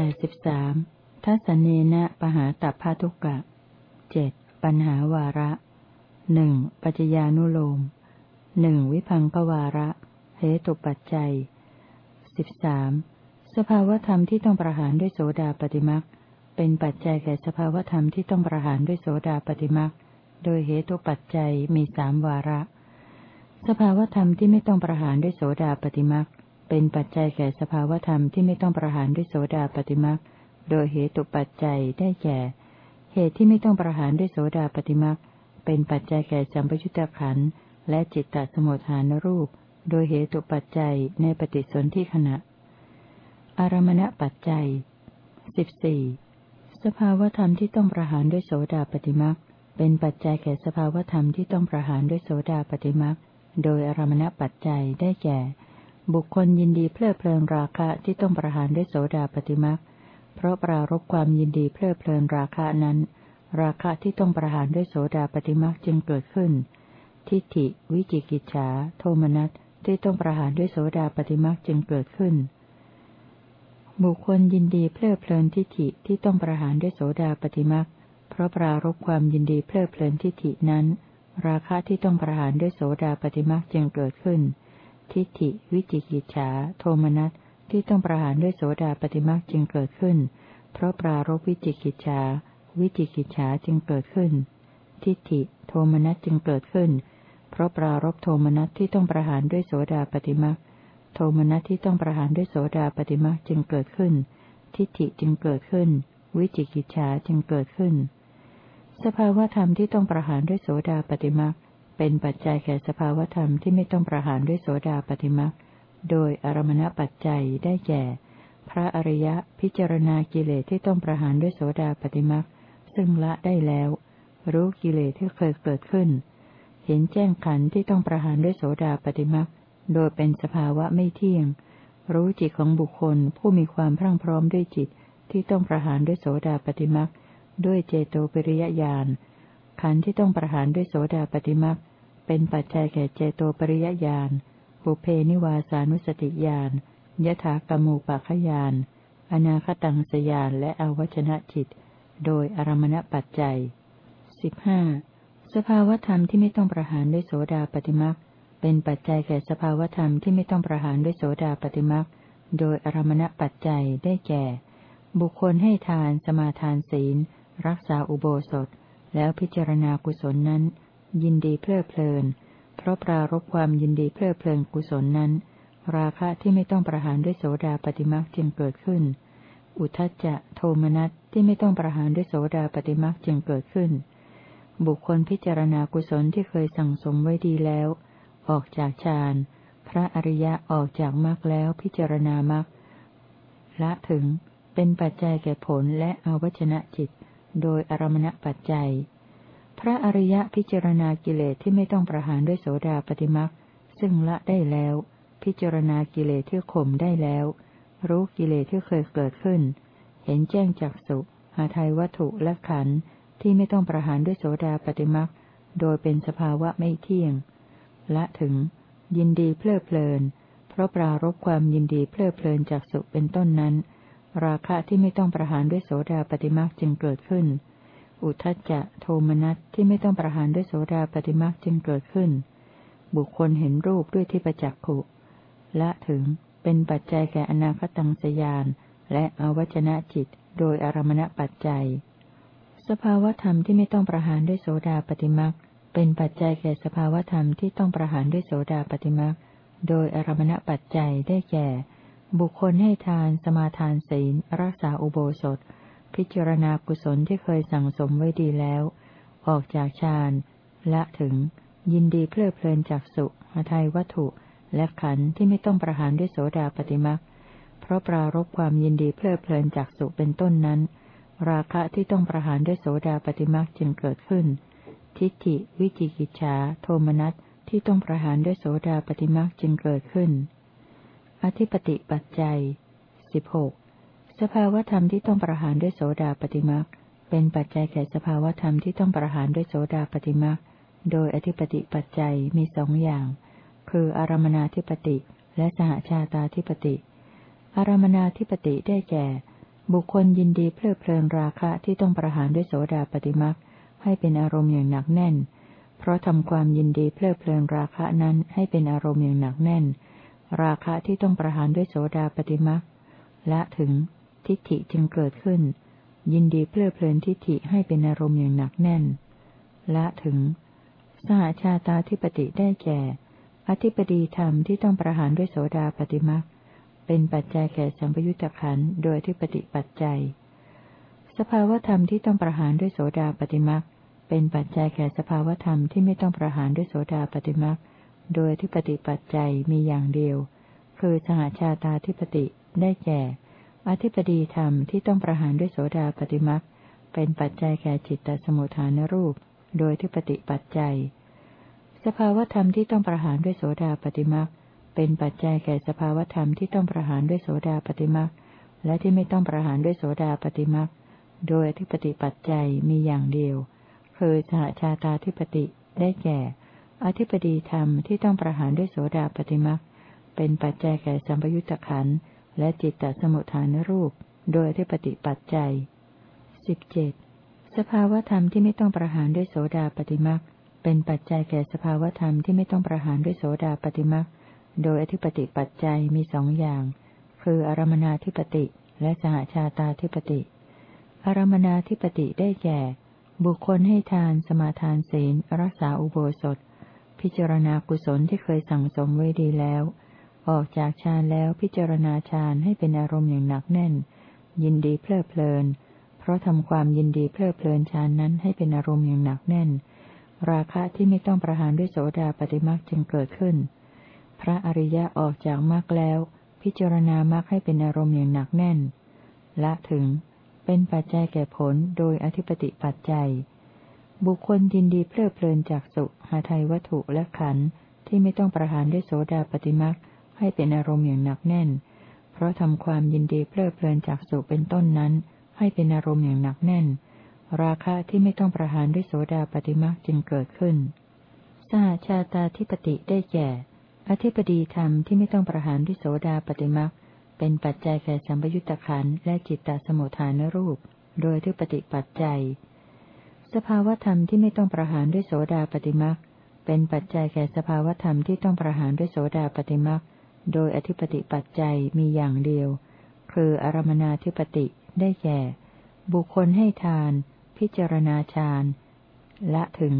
ปดสิบสามทัศเนนะปหาตัพพทุกะเจ็ดปัญหาวาระหนึ่งปัจจญานุโลมหนึ่งวิพังกวาระ เหตุปัจจัยสิบสามสภาวธรรมที่ต้องประหารด้วยโสดาปฏิมักเป็นปัจจัยแก่สภาวธรรมที่ต้องประหารด้วยโสดาปฏิมักโดยเหตุปัจจัยมีสามวาระ สภาวธรรมที่ไม่ต้องประหารด้วยโสดาปฏิมัก เป็นปัจจัยแก่สภาวธรรมที่ไม่ต้องประหารด้วยโสดาปฏิมักโดยเหตุปัจจัยได้แก่ เหตุที่ไม่ต้องประหารด้วยโสดาปฏิมักเป็นปัจจัยแก่สัมปยุตตะขันและจิตตสมุทฐานรูป โดยเหตุปัจจัยในปฏิสนธิขณะ อารมณปัจจัยสิบสี่สภาวธรรมที่ต้องประหารด้วยโสดาปฏิมักเป็นปัจจัยแก่สภาวธรรมที่ต้องประหารด้วยโสดาปฏิมักโดยอารมณปัจจัยได้แก่ บุคคลยินดีเพลิดเพลินราคะที่ต้องประหารด้วยโสดาปฏิมักเพราะปรารบความยินดีเพลิดเพลินราคะนั้น ราคะที่ต้องประหารด้วยโสดาปฏิมักจึงเกิดขึ้น ทิฏฐิ วิจิกิจฉา โทมนัสที่ต้องประหารด้วยโสดาปฏิมักจึงเกิดขึ้น บุคคลยินดีเพลิดเพลินทิฏฐิที่ต้องประหารด้วยโสดาปฏิมักเพราะปรารบความยินดีเพลิดเพลินทิฏฐินั้น ราคะที่ต้องประหารด้วยโสดาปฏิมักจึงเกิดขึ้น ทิฏฐิ วิจิกิจฉา โทมนัสที่ต้องประหารด้วยโสดาปฏิมักจึงเกิดขึ้น เพราะปรารบวิจิกิจฉา วิจิกิจฉาจึงเกิดขึ้น ทิฏฐิ โทมนัสจึงเกิดขึ้น เพราะปรารบโทมนัสที่ต้องประหารด้วยโสดาปฏิมักโทมนัสที่ต้องประหารด้วยโสดาปฏิมักจึงเกิดขึ้น ทิฏฐิจึงเกิดขึ้น วิจิกิจฉาจึงเกิดขึ้น สภาวธรรมที่ต้องประหารด้วยโสดาปฏิมัก เป็นปัจจัยแก่สภาวธรรมที่ไม่ต้องประหารด้วยโสดาปฏิมักโดยอารมณปัจจัยได้แก่ พระอริยะพิจารณากิเลสที่ต้องประหารด้วยโสดาปฏิมักซึ่งละได้แล้ว รู้กิเลสที่เคยเกิดขึ้น เห็นแจ้งขันที่ต้องประหารด้วยโสดาปฏิมักโดยเป็นสภาวะไม่เที่ยง รู้จิตของบุคคลผู้มีความพรั่งพร้อมด้วยจิตที่ต้องประหารด้วยโสดาปฏิมักด้วยเจโตปริยญาณขันที่ต้องประหารด้วยโสดาปฏิมัก เป็นปัจจัยแก่เจโตปริยญาณปุเพนิวาสานุสติญาณยถากมูปะขยาน อนาคตังสยานและอวัชนะจิต โดยอารมณปัจจัยสิบห้าสภาวธรรมที่ไม่ต้องประหารด้วยโสดาปฏิมักเป็นปัจจัยแก่สภาวธรรมที่ไม่ต้องประหารด้วยโสดาปฏิมักโดยอารมณปัจจัยได้แก่ บุคคลให้ทานสมาทานศีล รักษาอุโบสถ แล้วพิจารณากุศลนั้น ยินดีเพลิดเพลิน เพราะปรารบความยินดีเพลิดเพลินกุศลนั้น ราคะที่ไม่ต้องประหารด้วยโสดาปฏิมักจึงเกิดขึ้น อุทจจะโทมนัสที่ไม่ต้องประหารด้วยโสดาปฏิมักจึงเกิดขึ้น บุคคลพิจารณากุศลที่เคยสั่งสมไว้ดีแล้ว ออกจากฌานพระอริยะออกจากมรรคแล้วพิจารณามรรคละถึงเป็นปัจจัยแก่ผลและอวัชนะจิต โดยอารมณปัจจัย พระอริยะพิจารณากิเลสที่ไม่ต้องประหารด้วยโสดาปฏิมักซึ่งละได้แล้ว พิจารณากิเลสที่ข่มได้แล้ว รู้กิเลสที่เคยเกิดขึ้น เห็นแจ้งจากสุหาไทยวัตถุและขันธ์ที่ไม่ต้องประหารด้วยโสดาปฏิมักโดยเป็นสภาวะไม่เที่ยง ละถึง ยินดีเพลิดเพลิน เพราะปรารบความยินดีเพลิดเพลินจากสุเป็นต้นนั้น ราคะที่ไม่ต้องประหารด้วยโสดาปฏิมักจึงเกิดขึ้น อุทจจะโทมนัสที่ไม่ต้องประหารด้วยโสดาปฏิมักจึงเกิดขึ้น บุคคลเห็นรูปด้วยที่ประจักขุละถึงเป็นปัจจัยแก่อนาคตังสยาน และอวัจนะจิตโดยอารมณปัจจัย สภาวธรรมที่ไม่ต้องประหารด้วยโสดาปฏิมักเป็นปัจจัยแก่สภาวธรรมที่ต้องประหารด้วยโสดาปฏิมักโดยอารมณปัจจัยได้แก่ บุคคลให้ทาน สมาทานศีล รักษาอุโบสถ พิจารณากุศลที่เคยสั่งสมไว้ดีแล้ว ออกจากฌานละถึง ยินดีเพลิดเพลินจากสุหทัยวัตถุ และขันธ์ที่ไม่ต้องประหารด้วยโสดาปฏิมักเพราะปรารบความยินดีเพลิดเพลินจากสุเป็นต้นนั้น ราคะที่ต้องประหารด้วยโสดาปฏิมักจึงเกิดขึ้น ทิฏฐิ วิจิกิจฉาโทมนัสที่ต้องประหารด้วยโสดาปฏิมักจึงเกิดขึ้น อธิปติปัจจัยสิบหก สภาวธรรมที่ต้องประหารด้วยโสดาปฏิมักเป็นปัจจัยแก่สภาวธรรมที่ต้องประหารด้วยโสดาปฏิมักโดยอธิปติปัจจัยมีสองอย่าง คืออารมนาธิปติและสหชาตาธิปติ อารมนาธิปติได้แก่ บุคคลยินดีเพลิดเพลินราคะที่ต้องประหารด้วยโสดาปฏิมักให้เป็นอารมณ์อย่างหนักแน่น เพราะทำความยินดีเพลิดเพลินราคะนั้นให้เป็นอารมณ์อย่างหนักแน่น ราคะที่ต้องประหารด้วยโสดาปฏิมักละถึง ทิฏฐิจึงเกิดขึ้น ยินดีเพลิดเพลินทิฏฐิให้เป็นอารมณ์อย่างหนักแน่น ละถึง สหชาตาธิปติได้แก่ อธิปดีธรรมที่ต้องประหารด้วยโสดาปฏิมักเป็นปัจจัยแก่สัมปยุตตะขันโดยที่ปฏิปัจจัย สภาวธรรมที่ต้องประหารด้วยโสดาปฏิมักเป็นปัจจัยแก่สภาวธรรมที่ไม่ต้องประหารด้วยโสดาปฏิมักโดยที่ปฏิปัจจัยมีอย่างเดียว คือสหชาตาธิปติได้แก่ อธิปดีธรรมที่ต้องประหารด้วยโสดาปฏิมักเป็นปัจจัยแก่จิตตสมุทฐานรูป โดยที่ปฏิปัจจัย สภาวธรรมที่ต้องประหารด้วยโสดาปฏิมักเป็นปัจจัยแก่สภาวธรรมที่ต้องประหารด้วยโสดาปฏิมักและที่ไม่ต้องประหารด้วยโสดาปฏิมักโดยที่ปฏิปัจจัยมีอย่างเดียว คือสหชาตาธิปติได้แก่ อธิปดีธรรมที่ต้องประหารด้วยโสดาปฏิมักเป็นปัจจัยแก่สัมปยุตตะขัน และจิตตสมุทฐานรูป โดยที่ปฏิปัจจัยสิบเจ็ดสภาวธรรมที่ไม่ต้องประหารด้วยโสดาปฏิมักเป็นปัจจัยแก่สภาวธรรมที่ไม่ต้องประหารด้วยโสดาปฏิมักโดยอธิปติปัจจัยมีสองอย่าง คืออารมนาธิปติและสหชาตาธิปติ อารมนาธิปติได้แก่ บุคคลให้ทานสมาทานศีลรักษาอุโบสถ พิจารณากุศลที่เคยสั่งสมไว้ดีแล้ว ออกจากฌานแล้วพิจารณาฌานให้เป็นอารมณ์อย่างหนักแน่น ยินดีเพลิดเพลิน เพราะทำความยินดีเพลิดเพลินฌานนั้นให้เป็นอารมณ์อย่างหนักแน่น ราคะที่ไม่ต้องประหารด้วยโสดาปฏิมักจึงเกิดขึ้น พระอริยะออกจากมรรคแล้ว พิจารณามรรคให้เป็นอารมณ์อย่างหนักแน่น ละถึง เป็นปัจจัยแก่ผลโดยอธิปติปัจจัย บุคคลยินดีเพลิดเพลินจากสุหาไทยวัตถุและขันธ์ที่ไม่ต้องประหารด้วยโสดาปฏิมัก ให้เป็นอารมณ์อย่างหนักแน่น เพราะทำความยินดีเพลิดเพลินจากสุเป็นต้นนั้น ให้เป็นอารมณ์อย่างหนักแน่น ราคะที่ไม่ต้องประหารด้วยโสดาปฏิมักจึงเกิดขึ้นสหชาตาธิปติได้แก่ อธิปดีธรรมที่ไม่ต้องประหารด้วยโสดาปฏิมักเป็นปัจจัยแก่สัมปยุตตะขันและจิตตสมุทฐานรูป โดยที่ปฏิปัจจัย สภาวธรรมที่ไม่ต้องประหารด้วยโสดาปฏิมักเป็นปัจจัยแก่สภาวธรรมที่ต้องประหารด้วยโสดาปฏิมัก โดยอธิปติปัจจัยมีอย่างเดียว คืออารมนาธิปติได้แก่ บุคคลให้ทาน พิจารณาฌานละถึง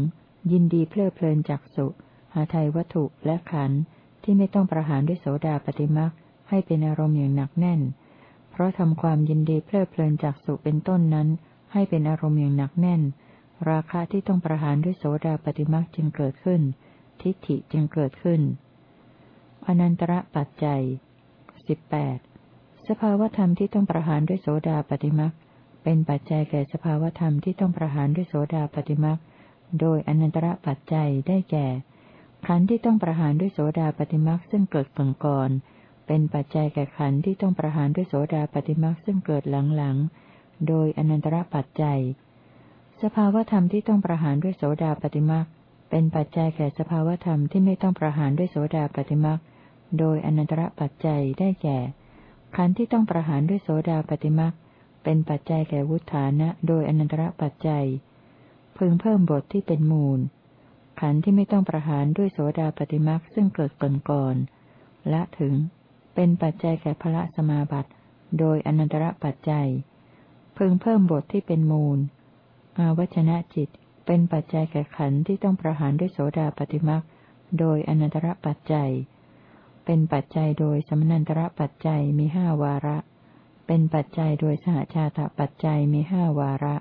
ยินดีเพลิดเพลินจักสุ หาไทยวัตถุและขันธ์ที่ไม่ต้องประหารด้วยโสดาปฏิมักให้เป็นอารมณ์อย่างหนักแน่น เพราะทำความยินดีเพลิดเพลินจากสุเป็นต้นนั้น ให้เป็นอารมณ์อย่างหนักแน่น ราคะที่ต้องประหารด้วยโสดาปฏิมักจึงเกิดขึ้น ทิฏฐิจึงเกิดขึ้น อนันตระปัจจัยสิบแปดสภาวธรรมที่ต้องประหารด้วยโสดาปฏิมักเป็นปัจจัยแก่สภาวธรรมที่ต้องประหารด้วยโสดาปฏิมักโดยอนันตระปัจจัยได้แก่ขันธ์ที่ต้องประหารด้วยโสดาปฏิมักซึ่งเกิดก่อนก่อนเป็นปัจจัยแก่ขันธ์ที่ต้องประหารด้วยโสดาปฏิมักซึ่งเกิดหลังๆโดยอนันตระปัจจัย สภาวธรรมที่ต้องประหารด้วยโสดาปฏิมักเป็นปัจจัยแก่สภาวธรรมที่ไม่ต้องประหารด้วยโสดาปฏิมัก โดยอนันตระปัจจัยได้แก่ ขันธ์ที่ต้องประหารด้วยโสดาปฏิมักเป็นปัจจัยแก่วุฒานะ โดยอนันตระปัจจัย พึงเพิ่มบทที่เป็นมูล ขันธ์ที่ไม่ต้องประหารด้วยโสดาปฏิมักซึ่งเกิดก่อนก่อนและถึง เป็นปัจจัยแก่พระสมาบัติ โดยอนันตระปัจจัย พึงเพิ่มบทที่เป็นมูล อาวัชนะจิตเป็นปัจจัยแก่ขันธ์ที่ต้องประหารด้วยโสดาปฏิมักโดยอนันตระปัจจัย เป็นปัจจัยโดยสมนันตระปัจจัยมีห้าวาระ เป็นปัจจัยโดยสหชาตปัจจัยมีห้าวาระ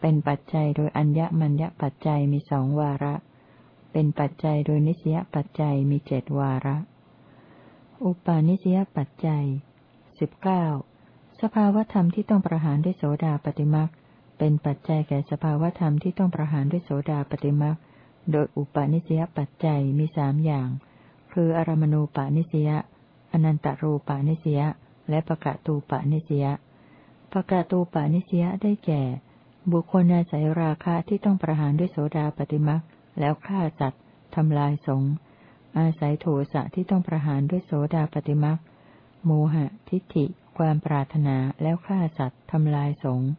เป็นปัจจัยโดยอัญญมัญญปัจจัยมีสองวาระ เป็นปัจจัยโดยนิสยปัจจัยมีเจดวาระ อุปาณิสยปัจจัยสิบเก้าสภาวธรรมที่ต้องประหารด้วยโสดาปฏิมักเป็นปัจจัยแก่สภาวธรรมที่ต้องประหารด้วยโสดาปฏิมักโดยอุปาณิสยปัจจัยมีสามอย่าง คืออารมณูปาณิสยาอนันตรูปาณิสยาและปะกะตูปาณิสยาปะกะตูปาณิสยาได้แก่ บุคคลอาศัยราคะที่ต้องประหารด้วยโสดาปฏิมักแล้วฆ่าสัตว์ทำลายสงอาศัยโทสะที่ต้องประหารด้วยโสดาปฏิมักโมหะ ทิฏฐิ ความปรารถนาแล้วฆ่าสัตว์ทำลายสงฆ์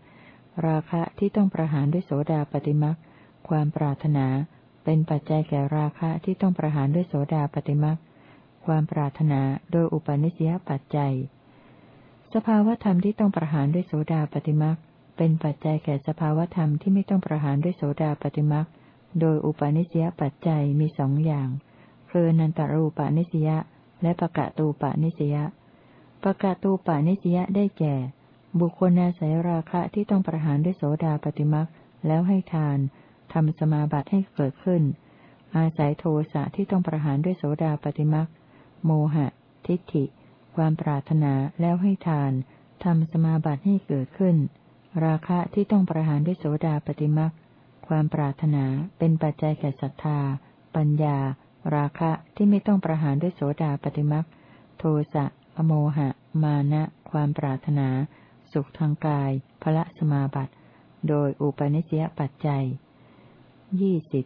ราคะที่ต้องประหารด้วยโสดาปฏิมักความปรารถนา เป็นปัจจัยแก่ราคะที่ต้องประหารด้วยโสดาปฏิมักความปรารถนาโดยอุปนิสยปัจจัย สภาวธรรมที่ต้องประหารด้วยโสดาปฏิมักเป็นปัจจัยแก่สภาวธรรมที่ไม่ต้องประหารด้วยโสดาปฏิมักโดยอุปนิสยปัจจัยมีสองอย่าง คือนันตรูปนิสยาและปะกะตูปนิสยาปะกะตูปนิสยาได้แก่ บุคคลอาศัยราคะที่ต้องประหารด้วยโสดาปฏิมักแล้วให้ทาน ทำสมาบัติให้เกิดขึ้น อาศัยโทสะที่ต้องประหารด้วยโสดาปฏิมักโมหะ ทิฏฐิ ความปรารถนาแล้วให้ทานทำสมาบัติให้เกิดขึ้น ราคะที่ต้องประหารด้วยโสดาปฏิมักความปรารถนาเป็นปัจจัยแก่ศรัทธา ปัญญา ราคะที่ไม่ต้องประหารด้วยโสดาปฏิมักโทสะอโมหะ มานะ ความปรารถนา สุขทางกายพระสมาบัติ โดยอุปนิสยปัจจัย ยี่สิบ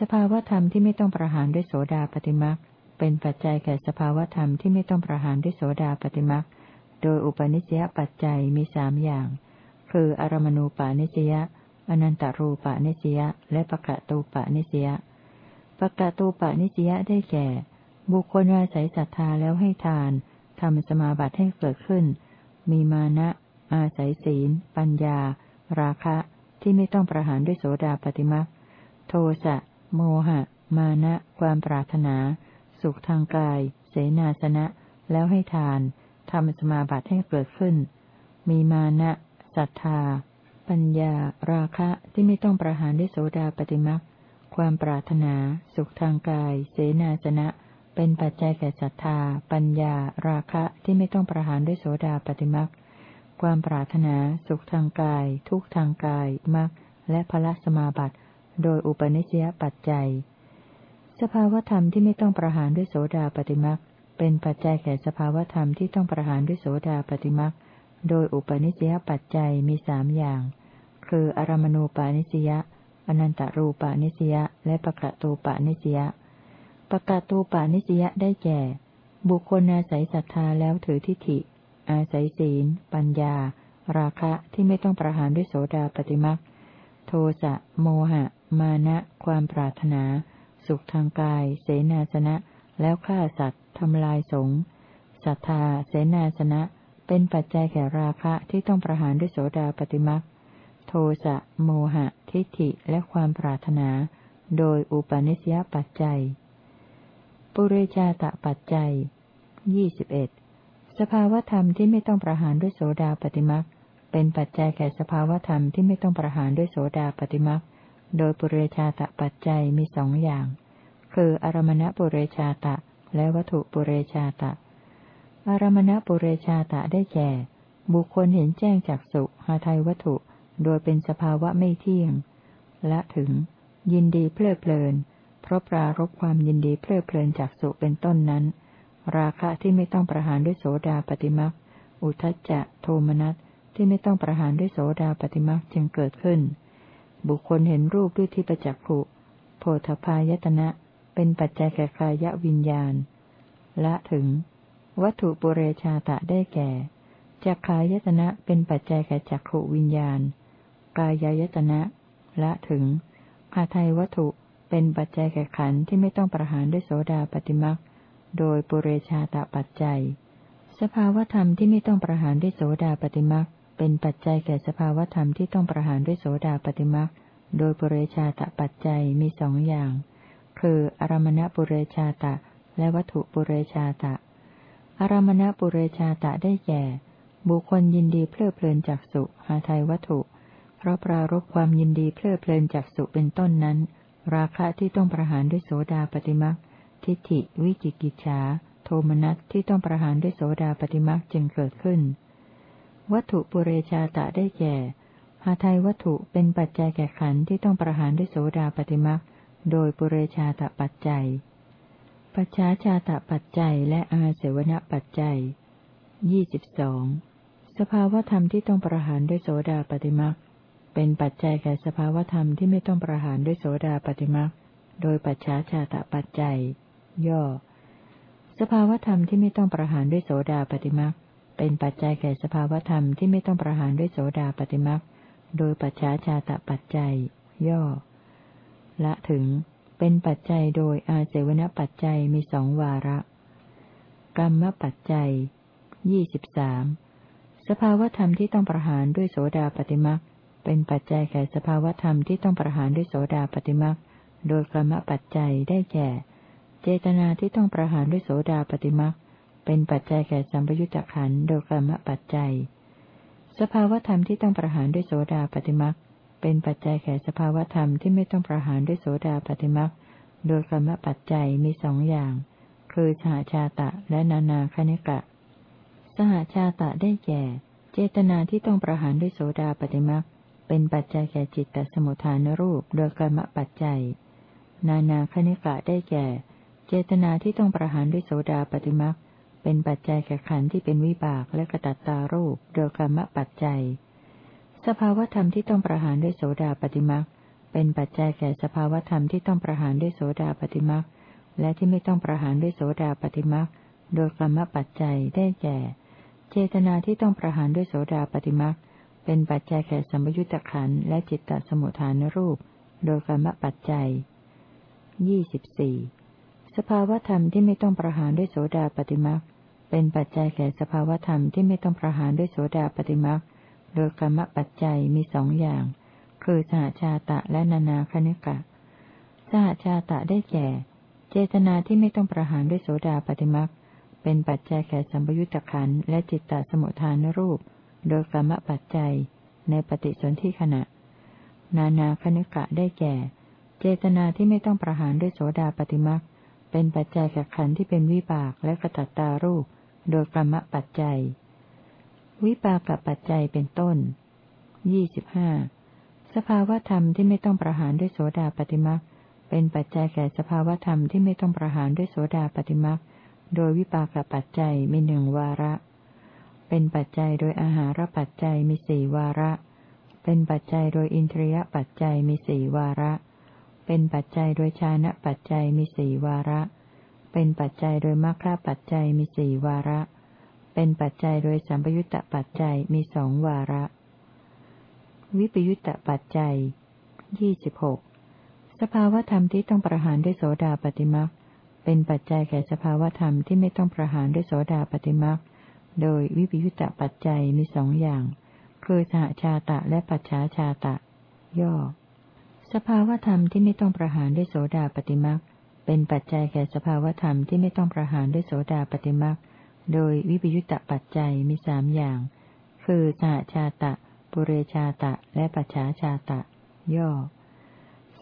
สภาวธรรมที่ไม่ต้องประหารด้วยโสดาปฏิมักเป็นปัจจัยแก่สภาวธรรมที่ไม่ต้องประหารด้วยโสดาปฏิมักโดยอุปนิสยปัจจัยมีสามอย่าง คืออารมณูปานิสยาอนันตรูปะนิสยาและปะกะตูปะนิสยาปะกะตูปะนิสยาได้แก่ บุคคลอาศัยศรัทธาแล้วให้ทานทำสมาบัติให้เกิดขึ้น มีมานะ อาศัยศีล ปัญญา ราคะ ที่ไม่ต้องประหารด้วยโสดาปฏิมัก โทสะ โมหะ มานะ ความปรารถนา สุขทางกาย เสนาสนะ แล้วให้ทานทำสมาบัติให้เกิดขึ้น มีมานะศรัทธา ปัญญา ราคะที่ไม่ต้องประหารด้วยโสดาปฏิมักความปรารถนา สุขทางกาย เสนาสนะ เป็นปัจจัยแก่ศรัทธา ปัญญา ราคะที่ไม่ต้องประหารด้วยโสดาปฏิมักความปรารถนา สุขทางกาย ทุกทางกายมักและพละสมาบัติ โดยอุปนิสยปัจจัย สภาวธรรมที่ไม่ต้องประหารด้วยโสดาปฏิมักเป็นปัจจัยแก่สภาวธรรมที่ต้องประหารด้วยโสดาปฏิมักโดยอุปนิสยปัจจัยมีสามอย่าง คืออารมณูปานิสยาอนันตรูปานิสยาและปะกะตูปานิสยาปะกะตูปานิสยาได้แก่ บุคคลอาศัยศรัทธาแล้วถือทิฏฐิ อาศัยศีล ปัญญา ราคะที่ไม่ต้องประหารด้วยโสดาปฏิมักโทสะโมหะ มานะ ความปรารถนา สุขทางกาย เสนาสนะ แล้วฆ่าสัตว์ทำลายสงศรัทธา เสนาสนะ เป็นปัจจัยแก่ราคะที่ต้องประหารด้วยโสดาปฏิมักโทสะ โมหะ ทิฏฐิ และความปรารถนา โดยอุปนิสยปัจจัย ปุเรชาตปัจจัยยี่สิบเอ็ดสภาวธรรมที่ไม่ต้องประหารด้วยโสดาปฏิมักเป็นปัจจัยแก่สภาวธรรมที่ไม่ต้องประหารด้วยโสดาปฏิมัก โดยปุเรชาตปัจจัยมีสองอย่าง คืออารมณปุเรชาตะ และวัตถุปุเรชาตะ อารมณปุเรชาตะได้แก่ บุคคลเห็นแจ้งจากสุหาไทยวัตถุ โดยเป็นสภาวะไม่เที่ยง และถึง ยินดีเพลิดเพลิน เพราะปรารบความยินดีเพลิดเพลินจากสุเป็นต้นนั้น ราคะที่ไม่ต้องประหารด้วยโสดาปฏิมักอุทจจะโทมนัสที่ไม่ต้องประหารด้วยโสดาปฏิมักจึงเกิดขึ้น บุคคลเห็นรูปด้วยที่ประจักขุโพธพายตนะเป็นปัจจัยแก่กายวิญญาณและถึง วัตถุปุเรชาตะได้แก่จักขายตนะเป็นปัจจัยแก่จักขวิญญาณ กายายตนะ ละถึงอาทัยวัตถุเป็นปัจจัยแก่ขันที่ไม่ต้องประหารด้วยโสดาปฏิมักโดยปุเรชาตะปัจจัย สภาวธรรมที่ไม่ต้องประหารด้วยโสดาปฏิมัก เป็นปัจจัยแก่สภาวธรรมที่ต้องประหารด้วยโสดาปฏิมักโดยปุเรชาตะปัจจัยมีสองอย่าง คือ อารมณปุเรชาตะ และวัตถุปุเรชาตะ อารมณปุเรชาตะได้แก่ บุคคลยินดีเพลิดเพลินจากสุหาไทยวัตถุ เพราะปรารบความยินดีเพลิดเพลินจากสุเป็นต้นนั้น ราคะที่ต้องประหารด้วยโสดาปฏิมักทิฏฐิวิจิกิจฉาโทมนัสที่ต้องประหารด้วยโสดาปฏิมักจึงเกิดขึ้น วัตถุปุเรชาตะได้แก่หาไทยวัตถุเป็นปัจจัยแก่ขันที่ต้องประหารด้วยโสดาปฏิมักโดยปุเรชาตะปัจจัย ปัจฉาชาตะปัจจัยและอาเสวนปัจจัยยี่สิบสองสภาวธรรมที่ต้องประหารด้วยโสดาปฏิมักเป็นปัจจัยแก่สภาวธรรมที่ไม่ต้องประหารด้วยโสดาปฏิมักโดยปัจฉาชาตะปัจจัย ย่อ สภาวธรรมที่ไม่ต้องประหารด้วยโสดาปฏิมัก เป็นปัจจัยแก่สภาวธรรมที่ไม่ต้องประหารด้วยโสดาปฏิมักโดยปัจฉาชาตะปัจจัย ย่อ ละถึง เป็นปัจจัยโดยอาเสวนปัจจัยมีสองวาระ กรรมปัจจัยยี่สิบสามสภาวธรรมที่ต้องประหารด้วยโสดาปฏิมักเป็นปัจจัยแก่สภาวธรรมที่ต้องประหารด้วยโสดาปฏิมักโดยกรรมปัจจัยได้แก่ เจตนาที่ต้องประหารด้วยโสดาปฏิมัก เป็นปัจจัยแก่สัมปยุตตะขันโดยกรรมปัจจัย สภาวธรรมที่ต้องประหารด้วยโสดาปฏิมักเป็นปัจจัยแก่สภาวธรรมที่ไม่ต้องประหารด้วยโสดาปฏิมักโดยกรรมปัจจัยมีสองอย่าง คือสหชาตะและนานาคณิกะ สหชาตะได้แก่ เจตนาที่ต้องประหารด้วยโสดาปฏิมักเป็นปัจจัยแก่จิตตสมุทฐานรูปโดยกรรมปัจจัย นานาคณิกะได้แก่ เจตนาที่ต้องประหารด้วยโสดาปฏิมัก เป็นปัจจัยแก่ขันธ์ที่เป็นวิบากและกระตัตตารูปโดยกรรมปัจจัย สภาวธรรมที่ต้องประหารด้วยโสดาปฏิมักเป็นปัจจัยแก่สภาวธรรมที่ต้องประหารด้วยโสดาปฏิมักและที่ไม่ต้องประหารด้วยโสดาปฏิมักโดยกรรมปัจจัยได้แก่ เจตนาที่ต้องประหารด้วยโสดาปฏิมักเป็นปัจจัยแก่สัมยุญตะขันและจิตตสมุทฐานรูป โดยกรรมปัจจัยยี่สิบสี่สภาวธรรมที่ไม่ต้องประหารด้วยโสดาปฏิมัก เป็นปัจจัยแก่สภาวธรรมที่ไม่ต้องประหารด้วยโสดาปฏิมักโดยกรรมปัจจัยมีสองอย่าง คือสหชาตะและนานาคณิกะ สหชาตะได้แก่ เจตนาที่ไม่ต้องประหารด้วยโสดาปฏิมักเป็นปัจจัยแก่สัมปยุตตะขันและจิตตสมุทฐานรูป โดยกรรมปัจจัย ในปฏิสนธิขณะ นานาคณิกะได้แก่ เจตนาที่ไม่ต้องประหารด้วยโสดาปฏิมักเป็นปัจจัยแก่ขันที่เป็นวิบากและกระตัตตารูป โดยกรรมปัจจัย วิปากปัจจัยเป็นต้นยี่สิบห้าสภาวธรรมที่ไม่ต้องประหารด้วยโสดาปฏิมักเป็นปัจจัยแก่สภาวธรรมที่ไม่ต้องประหารด้วยโสดาปฏิมักโดยวิปากปัจจัยมีหนึ่งวาระ เป็นปัจจัยโดยอาหารปัจจัยมีสี่วาระ เป็นปัจจัยโดยอินทรียปัจจัยมีสี่วาระ เป็นปัจจัยโดยชานะปัจจัยมีสี่วาระ เป็นปัจจัยโดยมรรคปัจจัยมีสี่วาระ เป็นปัจจัยโดยสัมปยุตตปัจจัยมีสองวาระ วิปยุตตปัจจัยยี่สิบหกสภาวธรรมที่ต้องประหารด้วยโสดาปฏิมักเป็นปัจจัยแก่สภาวธรรมที่ไม่ต้องประหารด้วยโสดาปฏิมักโดยวิปยุตตปัจจัยมีสองอย่าง คือสหชาตะและปัจฉาชาตะ ย่อ สภาวธรรมที่ไม่ต้องประหารด้วยโสดาปฏิมัก เป็นปัจจัยแก่สภาวธรรมที่ไม่ต้องประหารด้วยโสดาปฏิมักโดยวิปยุตตปัจจัยมีสามอย่าง คือสหชาตะ ปุเรชาตะ และปัจฉาชาตะ ย่อ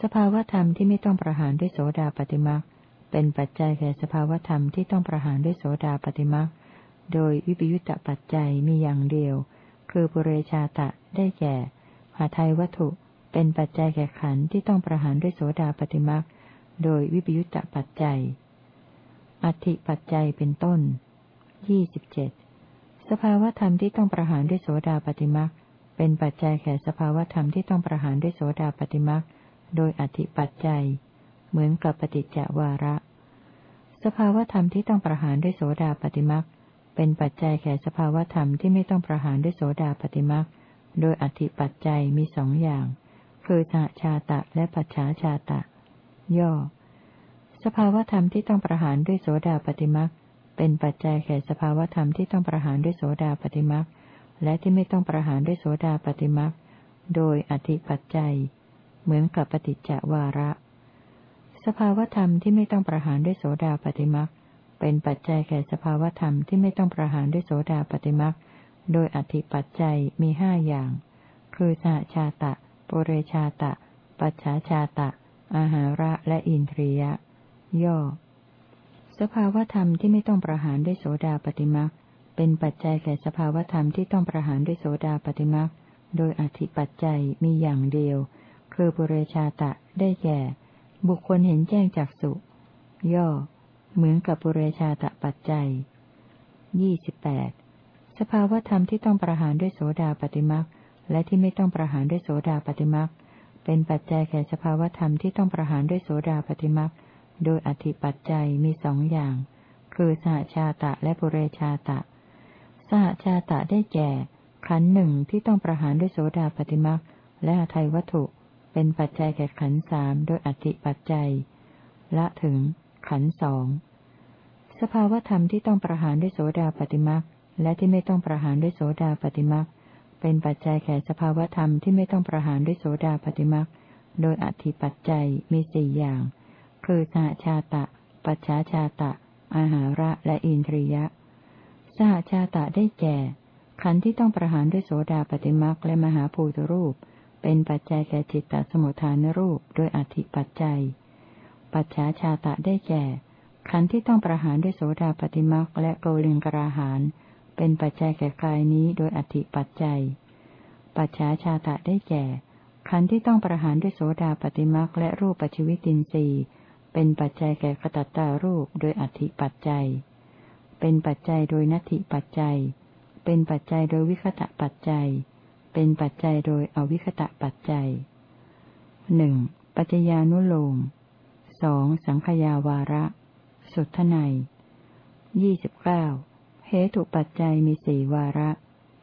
สภาวธรรมที่ไม่ต้องประหารด้วยโสดาปฏิมักเป็นปัจจัยแก่สภาวธรรมที่ต้องประหารด้วยโสดาปฏิมักโดยวิปยุตตปัจจัยมีอย่างเดียว คือปุเรชาตะได้แก่หาไทยวัตถุ เป็นปัจจัยแก่ขันธ์ที่ต้องประหารด้วยโสดาปฏิมัก โดยวิปยุตตปัจจัย อธิปัจจัยเป็นต้นยี่สิบเจ็ดสภาวธรรมที่ต้องประหารด้วยโสดาปฏิมักเป็นปัจจัยแก่สภาวธรรมที่ต้องประหารด้วยโสดาปฏิมักโดยอธิปัจจัย เหมือนกับปฏิจจวาระ สภาวธรรมที่ต้องประหารด้วยโสดาปฏิมักเป็นปัจจัยแก่สภาวธรรมที่ไม่ต้องประหารด้วยโสดาปฏิมักโดยอธิปัจจัยมีสองอย่าง คือสหชาตะและปัจฉาชาตะ ย่อ สภาวธรรมที่ต้องประหารด้วยโสดาปฏิมักเป็นปัจจัยแก่สภาวธรรมที่ต้องประหารด้วยโสดาปฏิมักและที่ไม่ต้องประหารด้วยโสดาปฏิมักโดยอธิปัจจัย เหมือนกับปฏิจจวาระ สภาวธรรมที่ไม่ต้องประหารด้วยโสดาปฏิมักเป็นปัจจัยแก่สภาวธรรมที่ไม่ต้องประหารด้วยโสดาปฏิมักโดยอธิปัจจัยมีห้าอย่าง คือสหชาตะ ปุเรชาตะ ปัจฉาชาตะ อาหาระและอินทรียะ ย่อ สภาวธรรมที่ไม่ต้องประหารด้วยโสดาปฏิมักเป็นปัจจัยแก่สภาวธรรมที่ต้องประหารด้วยโสดาปฏิมักโดยอธิปัจจัยมีอย่างเดียว คือปุเรชาตะได้แก่ บุคคลเห็นแจ้งจากสุ ย่อ เหมือนกับปุเรชาตะปัจจัยยี่สิบแปดสภาวธรรมที่ต้องประหารด้วยโสดาปฏิมักและที่ไม่ต้องประหารด้วยโสดาปฏิมัก เป็นปัจจัยแก่สภาวธรรมที่ต้องประหารด้วยโสดาปฏิมักโดยอธิปัจจัยมีสองอย่าง คือสหชาตะและปุเรชาตะ สหชาตะได้แก่ ขันหนึ่งที่ต้องประหารด้วยโสดาปฏิมักและหทัยวัตถุ เป็นปัจจัยแก่ขันสามโดยอธิปัจจัย ละถึง ขันสองสภาวธรรมที่ต้องประหารด้วยโสดาปฏิมักและที่ไม่ต้องประหารด้วยโสดาปฏิมัก เป็นปัจจัยแก่สภาวธรรมที่ไม่ต้องประหารด้วยโสดาปฏิมักโดยอธิปัจจัยมีสี่อย่าง คือสหชาตะ ปัจฉาชาตะ อาหาระและอินทรียะ สหชาตะได้แก่ ขันธ์ที่ต้องประหารด้วยโสดาปฏิมักและมหาภูตรูป เป็นปัจจัยแก่จิตตสมุทฐานรูป โดยอธิปัจจัย ปัจฉาชาตะได้แก่ ขันธ์ที่ต้องประหารด้วยโสดาปฏิมักและโกลิงกราหาน เป็นปัจจัยแก่กายนี้โดยอธิปัจจัย ปัจฉาชาตะได้แก่ ขันธ์ที่ต้องประหารด้วยโสดาปฏิมักและรูปปัจจิวิตินทรีย์เป็นปัจจัยแก่กตัตตารูปโดยอธิปัจจัย เป็นปัจจัยโดยนัตถิปัจจัย เป็นปัจจัยโดยวิคตะปัจจัย เป็นปัจจัยโดยอวิคตะปัจจัยหนึ่งปัจจญานุโลมสองสังขยาวาระ สุทไนยี่สิบเก้า เหตุปัจจัยมีสี่วาระ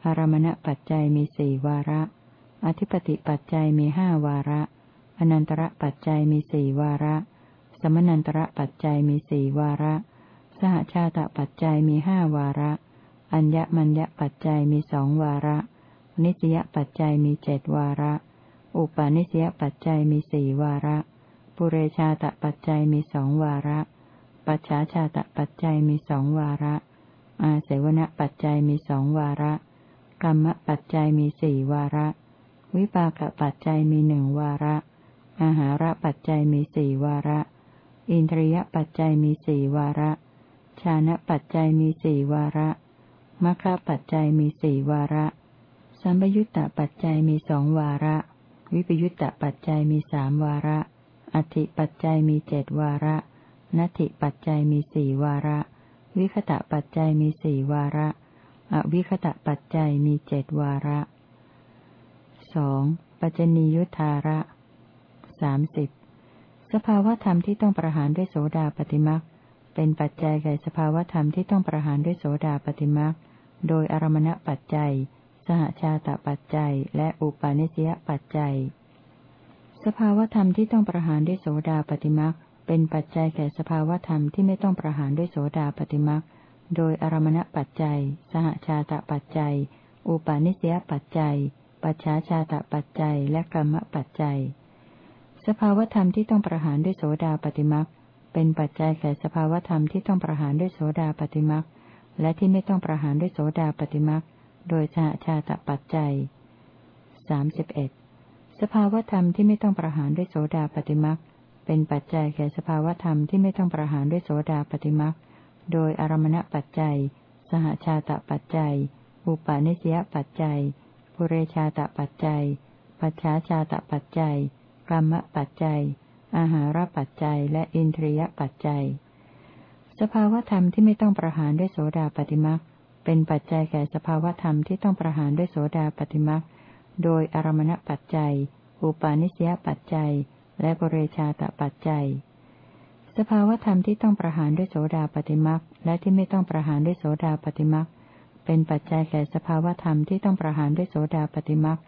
อารมณปัจจัยมีสี่วาระ อธิปติปัจจัยมีห้าวาระ อนันตระปัจจัยมีสี่วาระ สมนันตระปัจจัยมีสี่วาระ สหชาตปัจจัยมีห้าวาระ อัญญมัญญปัจจัยมีสองวาระ นิสยปัจจัยมีเจดวาระ อุปาณิสยปัจจัยมีสี่วาระ ปุเรชาตปัจจัยมีสองวาระ ปัจฉาชาตปัจจัยมีสองวาระ อาเสวนปัจจัยมีสองวาระ กรรมปัจจัยมีสี่วาระ วิปากปัจจัยมีหนึ่งวาระ อาหารปัจจัยมีสี่วาระ อินทรียปัจจัยมีสี่วาระ ชานะปัจจัยมีสี่วาระมัคคะปัจจัยมีสี่วาระ สัมปยุตตปัจจัยมีสองวาระ วิปยุตตปัจจัยมีสามวาระอธิปัจจัยมีเจดวาระนัตถิปัจจัยมีสี่วาระ วิคตะปัจจัยมีสี่วาระ อวิคตะปัจจัยมีเจดวาระสองปัจจนียุทธาระสามสิบสภาวธรรมที่ต้องประหารด้วยโสดาปฏิมักเป็นปัจจัยแก่สภาวธรรมที่ต้องประหารด้วยโสดาปฏิมักโดยอารมณปัจจัย สหชาตปัจจัย และอุปาเนสยปัจจัย สภาวธรรมที่ต้องประหารด้วยโสดาปฏิมัก เป็นปัจจัยแก่สภาวธรรมที่ไม่ต้องประหารด้วยโสดาปฏิมักโดยอารมณปัจจัย สหชาตปัจจัย อุปาณิสยปัจจัย ปัจฉาชาตปัจจัย และกรรมปัจจัย สภาวธรรมที่ต้องประหารด้วยโสดาปฏิมักเป็นปัจจัยแก่สภาวธรรมที่ต้องประหารด้วยโสดาปฏิมักและที่ไม่ต้องประหารด้วยโสดาปฏิมักโดยสหชาตปัจจัยสามสิบเอ็ดสภาวธรรมที่ไม่ต้องประหารด้วยโสดาปฏิมัก เป็นปัจจัยแก่สภาวธรรมที่ไม่ต้องประหารด้วยโสดาปฏิมักโดยอารมณปัจจัย สหชาตปัจจัย อุปาเนสยปัจจัยปุเรชาตปัจจัย ปัจฉาชาตปัจจัย กรรมปัจจัย อาหารปัจจัย และอินทรียปัจจัย สภาวธรรมที่ไม่ต้องประหารด้วยโสดาปฏิมักเป็นปัจจัยแก่สภาวธรรมที่ต้องประหารด้วยโสดาปฏิมักโดยอารมณปัจจัย อุปาณิสยปัจจัย และบริชาตปัจจัย สภาวธรรมที่ต้องประหารด้วยโสดาปฏิมักและที่ไม่ต้องประหารด้วยโสดาปฏิมักเป็นปัจจัยแก่สภาวธรรมที่ต้องประหารด้วยโสดาปฏิมัก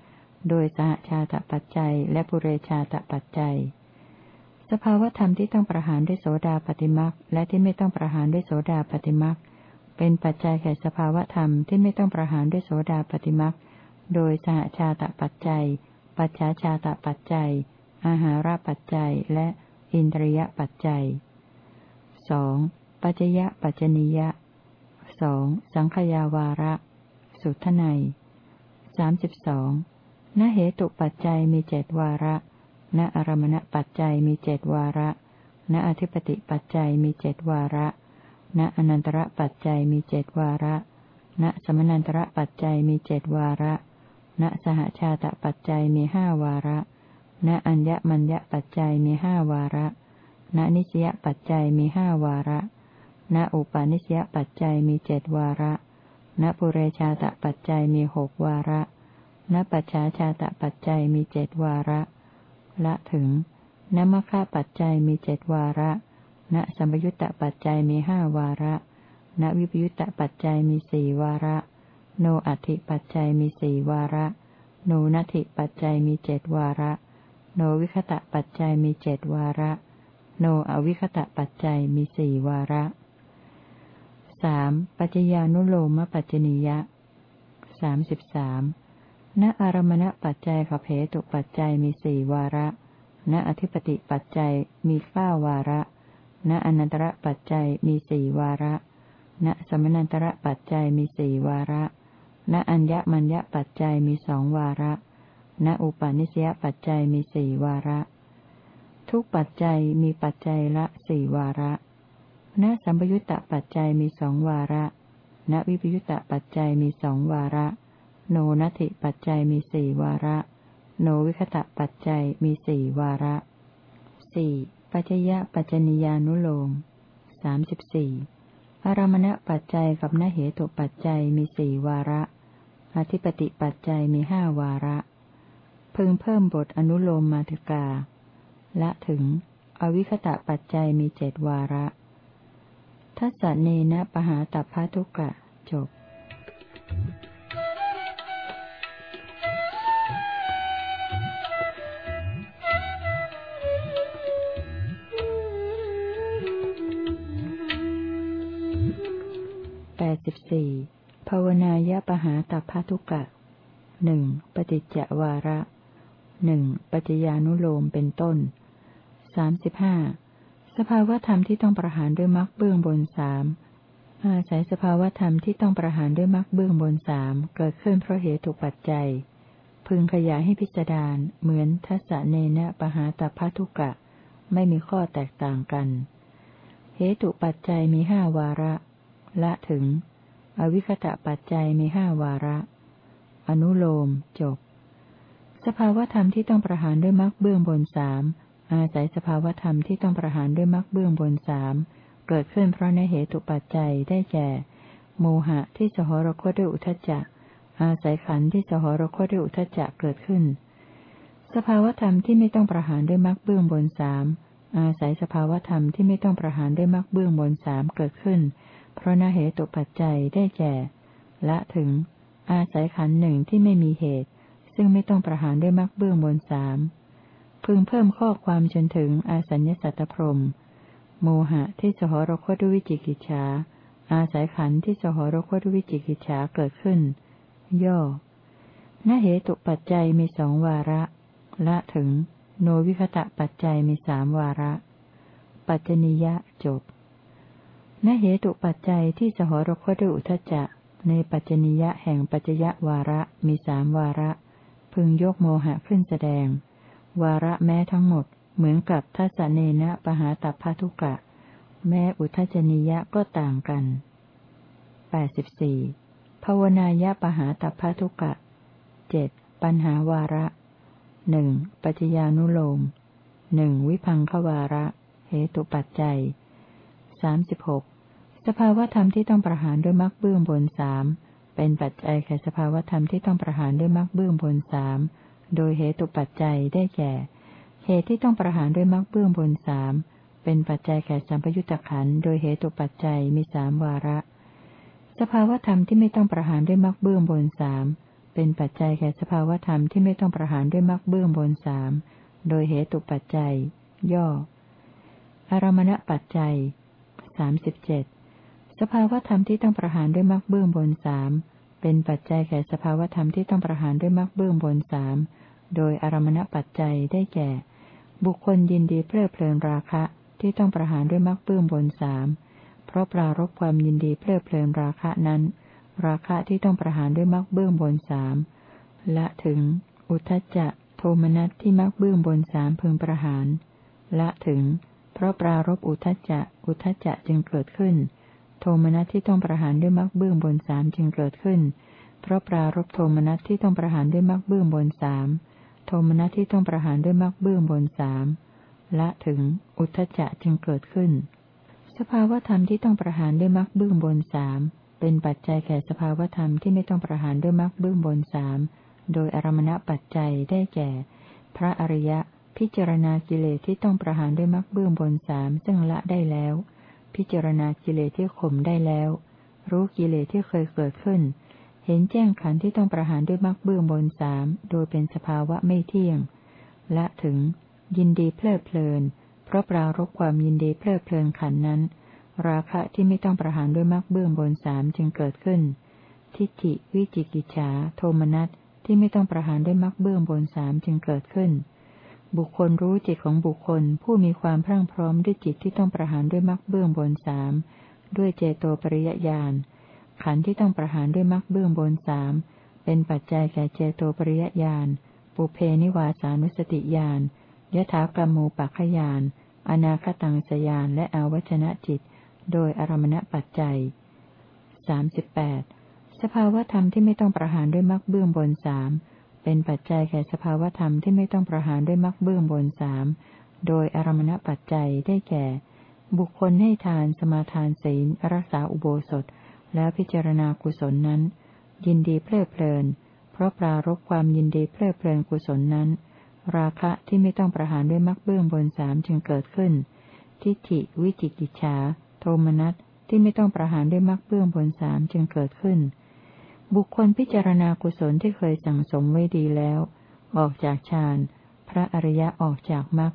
โดยสหชาตปัจจัย และปุเรชาตปัจจัย สภาวธรรมที่ต้องประหารด้วยโสดาปฏิมักและที่ไม่ต้องประหารด้วยโสดาปฏิมักเป็นปัจจัยแก่สภาวธรรมที่ไม่ต้องประหารด้วยโสดาปฏิมักโดยสหชาตปัจจัย ปัจฉาชาตปัจจัย อาหารปัจจัยและอินทรียปัจจัยสองปัจจยปัจจนิยะสองสังขยาวาระ สุทไนสามสิบสองณเหตุปัจจัยมีเจดวาระ ณอารมณปัจจัยมีเจดวาระ ณอธิปติปัจจัยมีเจดวาระ ณอนันตระปัจจัยมีเจดวาระ ณสมนันตระปัจจัยมีเจดวาระ ณสหชาตปัจจัยมีห้าวาระ ณ ณอัญญมัญญปัจจัยมีห้าวาระ ณนิสยปัจจัยมีห้าวาระ ณอุปาณิสยปัจจัยมีเจดวาระ ณปุเรชาตปัจจัยมีหกวาระ ณปัจฉาชาตปัจจัยมีเจดวาระ ละถึงณมคคปัจจัยมีเจดวาระ ณสัมยุตตปัจจัยมีห้าวาระ ณวิปยุตตปัจจัยมีสี่วาระ โนอัติปัจจัยมีสี่วาระ โนนัติปัจจัยมีเจ็ดวาระ โนวิคตะปัจจัยมีเจ็ดวาระ โนอวิคตะปัจจัยมีสี่วาระสามปัจจญานุโลมปัจจนิยะสามสิบสามณอารมณปัจจัยขเพตุปัจจัยมีสี่วาระ ณอธิปติปัจจัยมีเก้าวาระ ณอนันตระปัจจัยมีสี่วาระ ณสมนันตระปัจจัยมีสี่วาระ ณอัญญมัญญปัจจัยมีสองวาระ ณอุปาณิสยปัจจัยมีสี่วาระ ทุกปัจจัยมีปัจจัยละสี่วาระณสัมปยุตตปัจจัยมีสองวาระ ณวิปยุตตปัจจัยมีสองวาระ โนนัตถิปัจจัยมีสี่วาระ โนวิคตะปัจจัยมีสี่วาระสี่ปัจจยะปัจจนิยานุโลมสามสิบสี่อารมณปัจจัยกับนเหตุปัจจัยมีสี่วาระ อธิปติปัจจัยมีห้าวาระ พึงเพิ่มบทอนุโลมมาติกาและถึง อวิคตะปัจจัยมีเจ็ดวาระ ทัศเนนะปหาตัพพทุกะ จบ Thank you. สิบสี่ภาวนายปหาตัพทุกะหนึ่งปฏิจจวาระ หนึ่งปัจจญานุโลมเป็นต้นสามสิบห้าสภาวธรรมที่ต้องประหารด้วยมรรคเบื้องบนสามอาศัยสภาวธรรมที่ต้องประหารด้วยมรรคเบื้องบนสามเกิดขึ้นเพราะเหตุปัจจัย พึงขยายให้พิจารณาเหมือนทัศเนนะปหาตัพทุกะ ไม่มีข้อแตกต่างกัน เหตุปัจจัยมีห้าวาระ ละถึง อวิคตะปัจจัยมีห้าวาระ อนุโลมจบ สภาวธรรมที่ต้องประหารด้วยมรรคเบื้องบนสามอาศัยสภาวธรรมที่ต้องประหารด้วยมรรคเบื้องบนสามเกิดขึ้นเพราะในเหตุปัจจัยได้แก่ โมหะที่สหรคตด้วยอุทจจะ อาศัยขันธ์ที่สหรคตด้วยอุทจจะเกิดขึ้น สภาวธรรมที่ไม่ต้องประหารด้วยมรรคเบื้องบนสามอาศัยสภาวธรรมที่ไม่ต้องประหารด้วยมรรคเบื้องบนสามเกิดขึ้น เพราะนาเหตุปัจจัยได้แก่ ละถึง อาศัยขันหนึ่งที่ไม่มีเหตุ ซึ่งไม่ต้องประหารด้วยมรรคเบื้องบนสามพึงเพิ่มข้อความจนถึงอาสัญญสัตตพรมโมหะที่สหรคตด้วยวิจิกิจฉาอาศัยขันที่สหรคตด้วยวิจิกิจฉาเกิดขึ้น ย่อนเหตุปัจจัยมีสองวาระ ละถึง โนวิคตะปัจจัยมีสามวาระ ปัจจนิยะจบณเหตุปัจจัยที่สหรคตด้วยอุทจจะ ในปัจจนิยะแห่งปัจจยวาระมีสามวาระ พึงยกโมหะขึ้นแสดง วาระแม้ทั้งหมด เหมือนกับทัศเนนะปหาตัพพทุกะ แม้อุทจนิยะก็ต่างกันแปดสิบสี่ภาวนายะปหาตัพพทุกะเจ็ดปัญหาวาระหนึ่งปัจญานุโลมหนึ่งวิพังขวาระ เหตุปัจจัยสามสิบหกสภาวธรรมที่ต้องประหารด้วยมรรคเบื้องบนสาม เป็นปัจจัยแก่สภาวธรรมที่ต้องประหารด้วยมรรคเบื้องบนสามโดยเหตุปัจจัยได้แก่ เหตุที่ต้องประหารด้วยมรรคเบื้องบนสามเป็นปัจจัยแก่สัมปยุตตะขันโดยเหตุปัจจัยมีสามวาระ สภาวธรรมที่ไม่ต้องประหารด้วยมรรคเบื้องบนสามเป็นปัจจัยแก่สภาวธรรมที่ไม่ต้องประหารด้วยมรรคเบื้องบนสามโดยเหตุปัจจัย ย่อ อารมณปัจจัยสามสิบเจ็ด สภาวธรรมที่ต้องประหารด้วยมรรคเบื้องบนสามเป็นปัจจัยแก่สภาวธรรมที่ต้องประหารด้วยมรรคเบื้องบนสามโดยอารมณปัจจัยได้แก่ บุคคลยินดีเพลิดเพลินราคะที่ต้องประหารด้วยมรรคเบื้องบนสามเพราะปรารบความยินดีเพลิดเพลินราคะนั้น ราคะที่ต้องประหารด้วยมรรคเบื้องบนสามละถึง อุทจจะโทมนัสที่มรรคเบื้องบนสามพึงประหารละถึง เพราะปรารบอุทจจะอุทจจะจึงเกิดขึ้น โทมนัสที่ต้องประหารด้วยมรรคเบื้องบนสามจึงเกิดขึ้น เพราะปรารบโทมนัสที่ต้องประหารด้วยมรรคเบื้องบนสามโทมนัสที่ต้องประหารด้วยมรรคเบื้องบนสามละถึงอุทจจะจึงเกิดขึ้น สภาวธรรมที่ต้องประหารด้วยมรรคเบื้องบนสามเป็นปัจจัยแก่สภาวธรรมที่ไม่ต้องประหารด้วยมรรคเบื้องบนสามโดยอารมณปัจจัยได้แก่ พระอริยะพิจารณากิเลสที่ต้องประหารด้วยมรรคเบื้องบนสามซึ่งละได้แล้ว พิจารณากิเลสที่ข่มได้แล้ว รู้กิเลสที่เคยเกิดขึ้น เห็นแจ้งขันที่ต้องประหารด้วยมรรคเบื้องบนสามโดยเป็นสภาวะไม่เที่ยง และถึง ยินดีเพลิดเพลิน เพราะปรารบความยินดีเพลิดเพลินขันนั้น ราคะที่ไม่ต้องประหารด้วยมรรคเบื้องบนสามจึงเกิดขึ้น ทิฏฐิวิจิกิจฉาโทมนัสที่ไม่ต้องประหารด้วยมรรคเบื้องบนสามจึงเกิดขึ้น บุคคลรู้จิตของบุคคลผู้มีความพรั่งพร้อมด้วยจิตที่ต้องประหารด้วยมรรคเบื้องบนสามด้วยเจโตปริยญาณขันธ์ที่ต้องประหารด้วยมรรคเบื้องบนสามเป็นปัจจัยแก่เจโตปริยญาณปุเพนิวาสานุสติญาณยถากรรมูปัคขยานอนาคตังสยานและอวัชนะจิต โดยอารมณปัจจัยสามสิบแปดสภาวธรรมที่ไม่ต้องประหารด้วยมรรคเบื้องบนสาม เป็นปัจจัยแก่สภาวธรรมที่ไม่ต้องประหารด้วยมรรคเบื้องบนสามโดยอารมณปัจจัยได้แก่ บุคคลให้ทานสมาทานศีลรักษาอุโบสถ แล้วพิจารณากุศลนั้น ยินดีเพลิดเพลิน เพราะปรารบความยินดีเพลิดเพลินกุศลนั้น ราคะที่ไม่ต้องประหารด้วยมรรคเบื้องบนสามจึงเกิดขึ้น ทิฏฐิวิจิกิจฉาโทมนัสที่ไม่ต้องประหารด้วยมรรคเบื้องบนสามจึงเกิดขึ้น บุคคลพิจารณากุศลที่เคยสั่งสมไว้ดีแล้ว ออกจากฌาน พระอริยะออกจากมรรค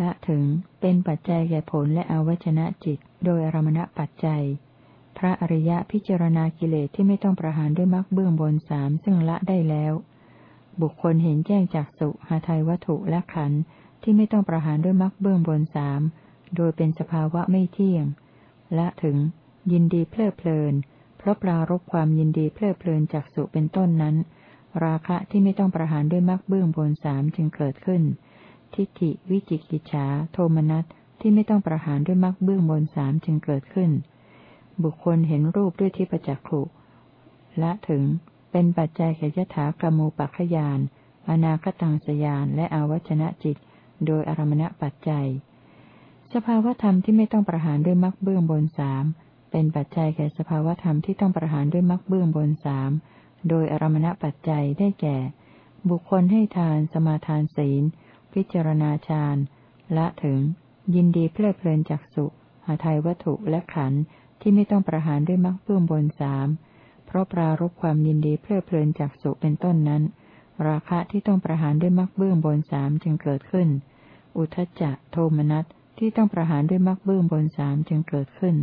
ละถึงเป็นปัจจัยแก่ผลและอวัชนะจิต โดยอรมณปัจจัย พระอริยะพิจารณากิเลสที่ไม่ต้องประหารด้วยมรรคเบื้องบนสามซึ่งละได้แล้ว บุคคลเห็นแจ้งจากสุหาไทยวัตถุและขันธ์ที่ไม่ต้องประหารด้วยมรรคเบื้องบนสามโดยเป็นสภาวะไม่เที่ยง ละถึงยินดีเพลิดเพลิน เพราะปรารบความยินดีเพลิดเพลินจากสุเป็นต้นนั้น ราคะที่ไม่ต้องประหารด้วยมรรคเบื้องบนสามจึงเกิดขึ้น ทิฏฐิวิจิกิจฉาโทมนัสที่ไม่ต้องประหารด้วยมรรคเบื้องบนสามจึงเกิดขึ้น บุคคลเห็นรูปด้วยทิพจักขุละถึงเป็นปัจจัยแก่ยถากรรมูปัคขยาน อนาคตังสยานและอวัชนะจิต โดยอารมณปัจจัย สภาวธรรมที่ไม่ต้องประหารด้วยมรรคเบื้องบนสาม เป็นปัจจัยแก่สภาวธรรมที่ต้องประหารด้วยมรรคเบื้องบนสามโดยอารมณปัจจัยได้แก่ บุคคลให้ทานสมาทานศีล พิจารณาฌานละถึง ยินดีเพลิดเพลินจากสุหาไทยวัตถุและขันธ์ที่ไม่ต้องประหารด้วยมรรคเบื้องบนสามเพราะปรารบความยินดีเพลิดเพลินจากสุเป็นต้นนั้น ราคะที่ต้องประหารด้วยมรรคเบื้องบนสามจึงเกิดขึ้น อุทจจะโทมนัสที่ต้องประหารด้วยมรรคเบื้องบนสามจึงเกิดขึ้น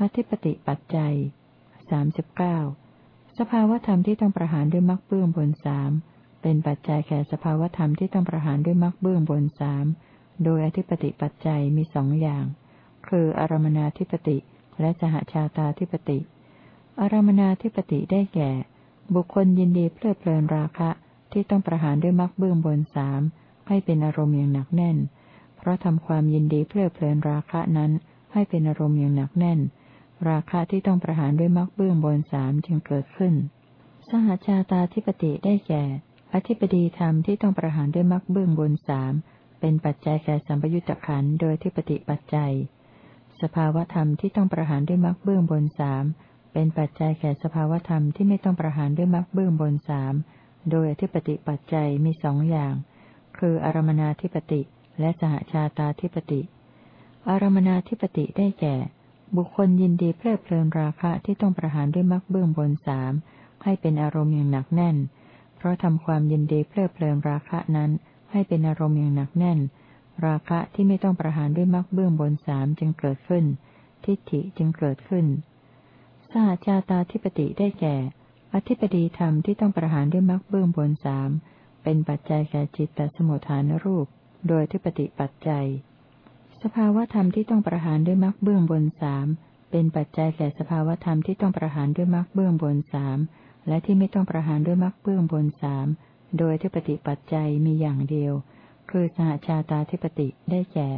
อธิปติปัจจัยสามสิบเก้าสภาวธรรมที่ต้องประหารด้วยมรรคเบื้องบนสามเป็นปัจจัยแก่สภาวธรรมที่ต้องประหารด้วยมรรคเบื้องบนสามโดยอธิปติปัจจัยมีสองอย่าง คืออารมนาธิปติและสหชาตาธิปติ อารมนาธิปติได้แก่ บุคคลยินดีเพลิดเพลินราคะที่ต้องประหารด้วยมรรคเบื้องบนสามให้เป็นอารมณ์อย่างหนักแน่น เพราะทำความยินดีเพลิดเพลินราคะนั้น ให้เป็นอารมณ์อย่างหนักแน่น ราคะที่ต้องประหารด้วยมรรคเบื้องบนสามจึงเกิดขึ้น สหชาตาธิปติได้แก่ อธิปดีธรรมที่ต้องประหารด้วยมรรคเบื้องบนสามเป็นปัจจัยแก่สัมปยุตตะขันโดยทิปติปัจจัย สภาวธรรมที่ต้องประหารด้วยมรรคเบื้องบนสามเป็นปัจจัยแก่สภาวธรรมที่ไม่ต้องประหารด้วยมรรคเบื้องบนสามโดยอธิปติปัจจัยมีสองอย่าง คืออารมนาธิปติและสหชาตาธิปติ อารมนาธิปติได้แก่ บุคคลยินดีเพลิดเพลินราคะที่ต้องประหารด้วยมรรคเบื้องบนสามให้เป็นอารมณ์อย่างหนักแน่น เพราะทำความยินดีเพลิดเพลินราคะนั้น ให้เป็นอารมณ์อย่างหนักแน่น ราคะที่ไม่ต้องประหารด้วยมรรคเบื้องบนสามจึงเกิดขึ้น ทิฏฐิจึงเกิดขึ้นสหชาตาธิปติได้แก่ อธิปดีธรรมที่ต้องประหารด้วยมรรคเบื้องบนสามเป็นปัจจัยแก่จิตตสมุทฐานรูป โดยทิปติปัจจัย สภาวธรรมที่ต้องประหารด้วยมรรคเบื้องบนสามเป็นปัจจัยแก่สภาวธรรมที่ต้องประหารด้วยมรรคเบื้องบนสามและที่ไม่ต้องประหารด้วยมรรคเบื้องบนสามโดยทิปติปัจจัยมีอย่างเดียว คือสหชาตาธิปติได้แก่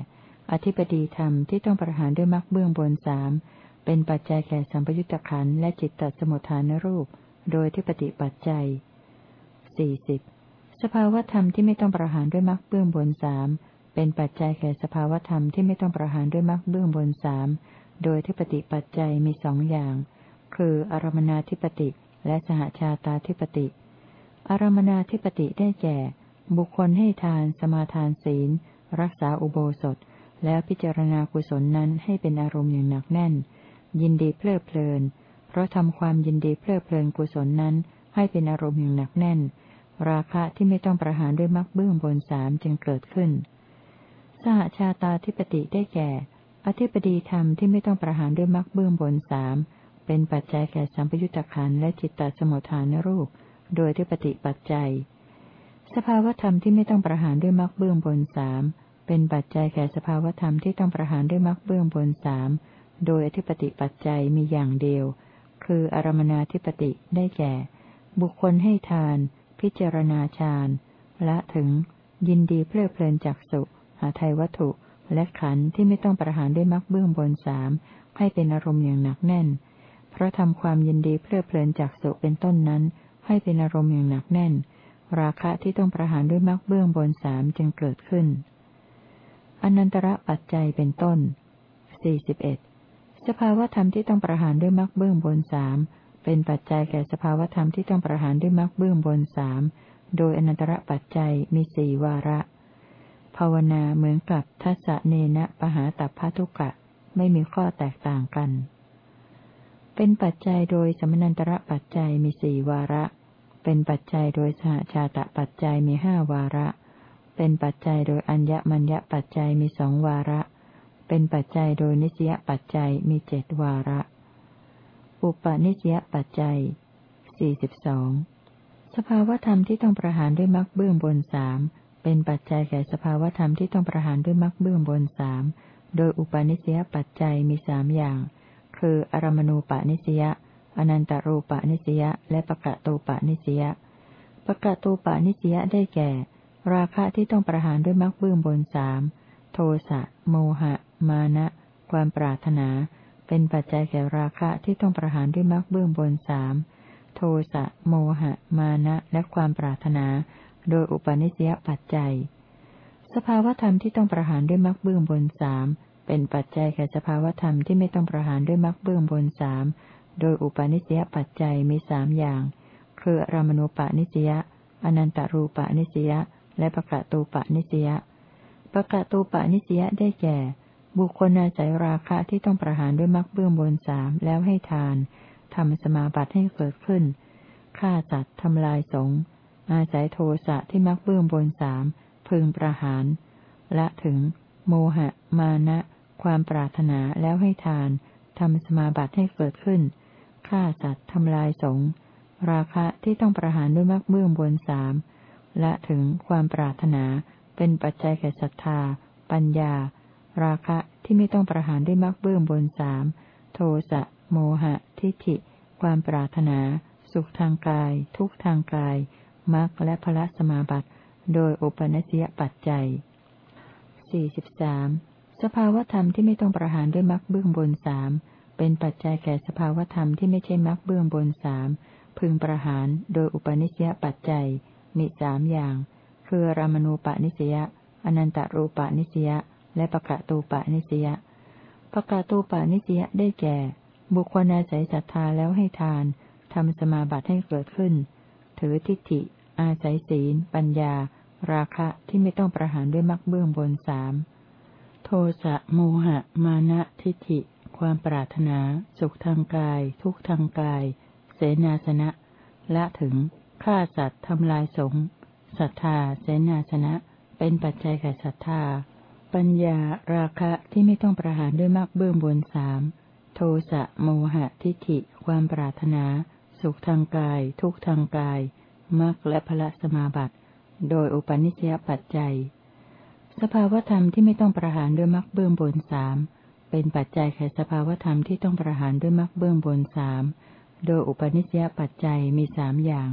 อธิปดีธรรมที่ต้องประหารด้วยมรรคเบื้องบนสามเป็นปัจจัยแก่สัมปยุตตะขันและจิตตสมุทฐานรูป โดยทิปติปัจจัยสี่สิบสภาวธรรมที่ไม่ต้องประหารด้วยมรรคเบื้องบนสาม เป็นปัจจัยแก่สภาวธรรมที่ไม่ต้องประหารด้วยมรรคเบื้องบนสาม โดยทิปติปัจจัยมีสองอย่าง คืออารมนาธิปติและสหชาตาธิปติ อารมนาธิปติได้แก่ บุคคลให้ทาน สมาทานศีล รักษาอุโบสถ แล้วพิจารณากุศลนั้นให้เป็นอารมณ์อย่างหนักแน่น ยินดีเพลิดเพลิน เพราะทำความยินดีเพลิดเพลินกุศลนั้นให้เป็นอารมณ์อย่างหนักแน่น ราคะที่ไม่ต้องประหารด้วยมรรคเบื้องบนสามจึงเกิดขึ้น สหชาตาธิปติได้แก่ อธิปดีธรรมที่ไม่ต้องประหารด้วยมรรคเบื้องบนสามเป็นปัจจัยแก่สัมปยุตตะขันและจิตตสมุทฐานรูป โดยที่ปฏิปัจจัย สภาวธรรมที่ไม่ต้องประหารด้วยมรรคเบื้องบนสามเป็นปัจจัยแก่สภาวธรรมที่ต้องประหารด้วยมรรคเบื้องบนสามโดยอธิปติปัจจัยมีอย่างเดียว คืออารมนาธิปติได้แก่ บุคคลให้ทาน พิจารณาฌานละถึง ยินดีเพลิดเพลินจากสุ หาไทยวัตถุ และขันธ์ที่ไม่ต้องประหารด้วยมรรคเบื้องบนสามให้เป็นอารมณ์อย่างหนักแน่น เพราะทำความยินดีเพลิดเพลินจากสุเป็นต้นนั้น ให้เป็นอารมณ์อย่างหนักแน่น ราคะที่ต้องประหารด้วยมรรคเบื้องบนสามจึงเกิดขึ้นอนันตระปัจจัยเป็นต้นสี่สิบเอ็ดสภาวธรรมที่ต้องประหารด้วยมรรคเบื้องบนสามเป็นปัจจัยแก่สภาวธรรมที่ต้องประหารด้วยมรรคเบื้องบนสามโดยอนันตระปัจจัยมีสี่วาระ ภาวนาเหมือนกับทัศเนนะปหาตัพพทุกะ ไม่มีข้อแตกต่างกัน เป็นปัจจัยโดยสมนันตระปัจจัยมีสี่วาระ เป็นปัจจัยโดยสหชาตะปัจจัยมีห้าวาระ เป็นปัจจัยโดยอัญญมัญญปัจจัยมีสองวาระ เป็นปัจจัยโดยนิสยปัจจัยมีเจดวาระ อุปนิสยปัจจัยสี่สิบสองสภาวธรรมที่ต้องประหารด้วยมรรคเบื้องบนสาม เป็นปัจจัยแก่สภาวธรรมที่ต้องประหารด้วยมรรคเบื้องบนสามโดยอุปนิสยปัจจัยมีสามอย่าง คืออารมณูปนิสยาอนันตรูปนิสยาและปะกะตูปนิสยาปะกะตูปนิสยาได้แก่ ราคะที่ต้องประหารด้วยมรรคเบื้องบนสามโทสะโมหะ มานะ ความปรารถนา เป็นปัจจัยแก่ราคะที่ต้องประหารด้วยมรรคเบื้องบนสามโทสะโมหะ มานะ และความปรารถนา โดยอุปนิสยปัจจัย สภาวธรรมที่ต้องประหารด้วยมรรคเบื้องบนสามเป็นปัจจัยแก่สภาวธรรมที่ไม่ต้องประหารด้วยมรรคเบื้องบนสามโดยอุปาณิสยปัจจัยมีสามอย่าง คือรามณูปนิสยาอนันตารูปนิสยาและปะกะตูปนิสยาปะกะตูปนิสยาได้แก่ บุคคลอาศัยราคะที่ต้องประหารด้วยมรรคเบื้องบนสามแล้วให้ทานทำสมาบัติให้เกิดขึ้นฆ่าสัตว์ทำลายสง อาศัยโทสะที่มรรคเบื้องบนสามพึงประหารละถึง โมหะ มานะ ความปรารถนาแล้วให้ทานทำสมาบัติให้เกิดขึ้นฆ่าสัตว์ทำลายสงราคะที่ต้องประหารด้วยมรรคเบื้องบนสามและถึงความปรารถนาเป็นปัจจัยแก่ศรัทธา ปัญญา ราคะที่ไม่ต้องประหารด้วยมรรคเบื้องบนสามโทสะโมหะ ทิฏฐิ ความปรารถนา สุขทางกาย ทุกทางกาย มรรคและพระสมาบัติ โดยอุปนัสยปัจจัยสี่สิบสามสภาวธรรมที่ไม่ต้องประหารด้วยมรรคเบื้องบนสามเป็นปัจจัยแก่สภาวธรรมที่ไม่ใช่มรรคเบื้องบนสามพึงประหารโดยอุปนิสยปัจจัย มีสามอย่าง คือรามณูปนิสยาอนันตรูปนิสยาและปะกะตูปนิสยาปะกะตูปนิสยาได้แก่ บุคคลอาศัยศรัทธาแล้วให้ทานทำสมาบัติให้เกิดขึ้น ถือทิฏฐิ อาศัยศีล ปัญญา ราคะที่ไม่ต้องประหารด้วยมรรคเบื้องบนสามโทสะโมหะ มานะทิฏฐิ ความปรารถนา สุขทางกาย ทุกทางกาย เสนาสนะละถึงฆ่าสัตว์ทำลายสงศรัทธา เสนาสนะ เป็นปัจจัยแก่ศรัทธา ปัญญาราคะที่ไม่ต้องประหารด้วยมรรคเบื้องบนสามโทสะโมหะทิฏฐิ ความปรารถนา สุขทางกาย ทุกทางกายมรรคและพละสมาบัติ โดยอุปนิสยปัจจัย สภาวธรรมที่ไม่ต้องประหารด้วยมรรคเบื้องบนสามเป็นปัจจัยแก่สภาวธรรมที่ต้องประหารด้วยมรรคเบื้องบนสามโดยอุปนิสยปัจจัยมีสามอย่าง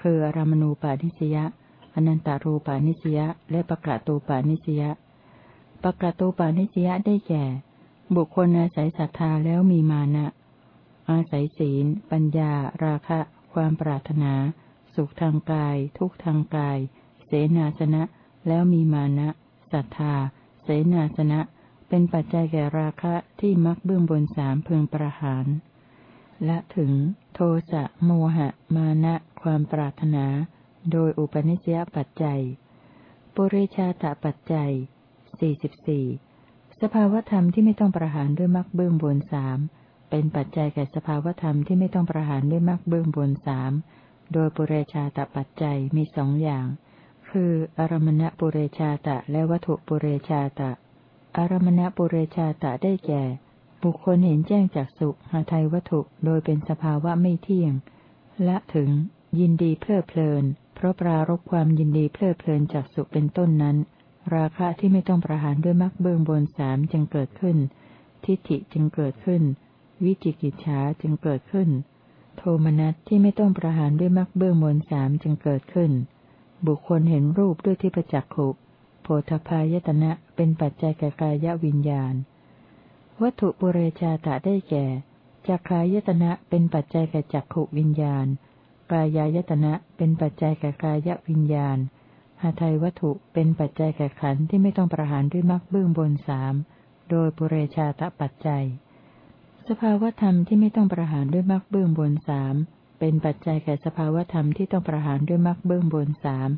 คืออารมณูปานิสยาอนันตารูปานิสยาและปะกะตูปานิสยาปะกะตูปานิสยาได้แก่ บุคคลอาศัยศรัทธาแล้วมีมานะ อาศัยศีล ปัญญา ราคะ ความปรารถนา สุขทางกาย ทุกทางกาย เสนาสนะ แล้วมีมานะศรัทธา เสนาสนะ เป็นปัจจัยแก่ราคะที่มักเบื้องบนสามเพึงประหารและถึง โทสะโมหะ มานะ ความปรารถนา โดยอุปนิสยปัจจัย ปุเรชาตปัจจัยสี่สิบสี่สภาวธรรมที่ไม่ต้องประหารด้วยมักเบื้องบนสาม เป็นปัจจัยแก่สภาวธรรมที่ไม่ต้องประหารด้วยมรรคเบื้องบนสามโดยปุเรชาตปัจจัยมีสองอย่าง คืออารมณปุเรชาตะและวัตถุปุเรชาตะ อารมณปุเรชาตะได้แก่ บุคคลเห็นแจ้งจากสุหาไทยวัตถุโดยเป็นสภาวะไม่เที่ยง และถึงยินดีเพลิดเพลิน เพราะปรารบความยินดีเพลิดเพลินจากสุเป็นต้นนั้น ราคะที่ไม่ต้องประหารด้วยมรรคเบื้องบนสามจึงเกิดขึ้น ทิฏฐิจึงเกิดขึ้น วิจิกิจฉาจึงเกิดขึ้น โทมนัสที่ไม่ต้องประหารด้วยมรรคเบื้องบนสามจึงเกิดขึ้น บุคคลเห็นรูปด้วยที่ประจักขุโพธพายตนะเป็นปัจจัยแก่กายวิญญาณ วัตถุปุเรชาตะได้แก่จักขายตนะเป็นปัจจัยแก่จักขุวิญญาณ กายายตนะเป็นปัจจัยแก่กายวิญญาณหาไทยวัตถุเป็นปัจจัยแก่ขันที่ไม่ต้องประหารด้วยมรรคเบื้องบนสามโดยปุเรชาตปัจจัย สภาวธรรมที่ไม่ต้องประหารด้วยมรรคเบื้องบนสามเป็นปัจจัยแก่สภาวธรรมที่ต้องประหารด้วยมรรคเบื้องบนสาม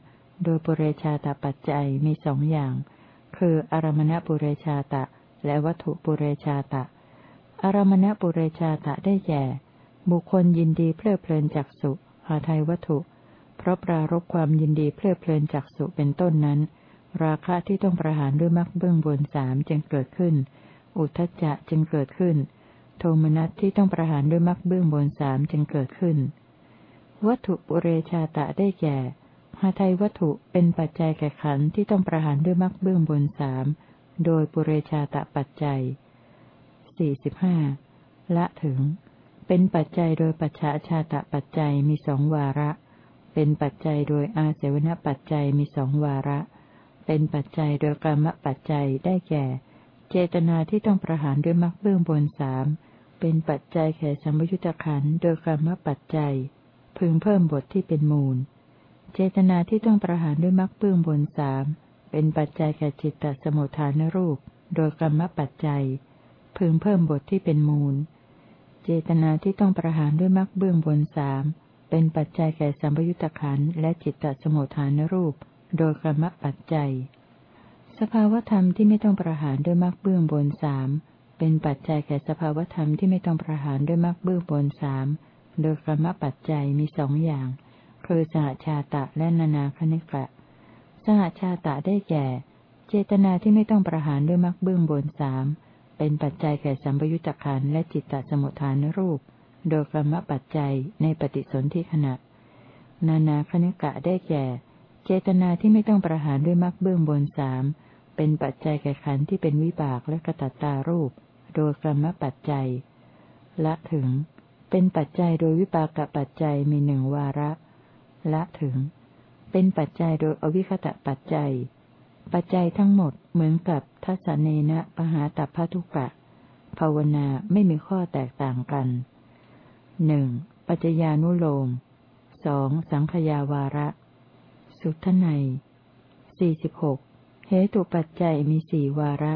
โดยปุเรชาตปัจจัยมีสองอย่าง คืออารมณปุเรชาตะ และวัตถุปุเรชาตะ อารมณปุเรชาตะได้แก่ บุคคลยินดีเพลิดเพลินจากสุหาไทยวัตถุ เพราะปรารบความยินดีเพลิดเพลินจากสุเป็นต้นนั้น ราคะที่ต้องประหารด้วยมรรคเบื้องบนสามจึงเกิดขึ้น อุทจจะจึงเกิดขึ้น โทมนัสที่ต้องประหารด้วยมรรคเบื้องบนสามจึงเกิดขึ้น วัตถุปุเรชาตะได้แก่หาไทยวัตถุเป็นปัจจัยแก่ขันธ์ที่ต้องประหารด้วยมรรคเบื้องบนสามโดยปุเรชาตะปัจจัยสี่สิบห้าละถึง เป็นปัจจัยโดยปัจฉาชาตะปัจจัยมีสองวาระ เป็นปัจจัยโดยอาเสวนปัจจัยมีสองวาระ เป็นปัจจัยโดยกรรมปัจจัยได้แก่ เจตนาที่ต้องประหารด้วยมรรคเบื้องบนสาม เป็นปัจจัยแก่สัมยุตขันโดยกรรมปัจจัย พึงเพิ่มบทที่เป็นมูล เจตนาที่ต้องประหารด้วยมรรคเบื้องบนสามเป็นปัจจัยแก่จิตตสมุทฐานรูป โดยกรรมปัจจัย พึงเพิ่มบทที่เป็นมูล เจตนาที่ต้องประหารด้วยมรรคเบื้องบนสามเป็นปัจจัยแก่สัมปยุตตขันและจิตตสมุทฐานรูป โดยกรรมปัจจัย สภาวธรรมที่ไม่ต้องประหารด้วยมรรคเบื้องบนสาม เป็นปัจจัยแก่สภาวธรรมที่ไม่ต้องประหารด้วยมรรคเบื้องบนสามโดยกรรมปัจจัยมีสองอย่าง คือสหชาตะและนานาคณิกะ สหชาตะได้แก่ เจตนาที่ไม่ต้องประหารด้วยมรรคเบื้องบนสามเป็นปัจจัยแก่สัมปยุตตะขันและจิตตสมุทฐานรูป โดยกรรมปัจจัยในปฏิสนธิขณะ นานาคณิกะได้แก่ เจตนาที่ไม่ต้องประหารด้วยมรรคเบื้องบนสามเป็นปัจจัยแก่ขันที่เป็นวิบากและกระตัตตารูป โดยกรรมปัจจัย ละถึง เป็นปัจจัยโดยวิปากปัจจัยมีหนึ่งวาระ ละถึง เป็นปัจจัยโดยอวิคตะปัจจัย ปัจจัยทั้งหมดเหมือนกับทัศเนนะปหาตัพพทุกะ ภาวนาไม่มีข้อแตกต่างกันหนึ่งปัจจญานุโลมสองสังขยาวาระ สุทไนสี่สิบหกเหตุปัจจัยมีสี่วาระ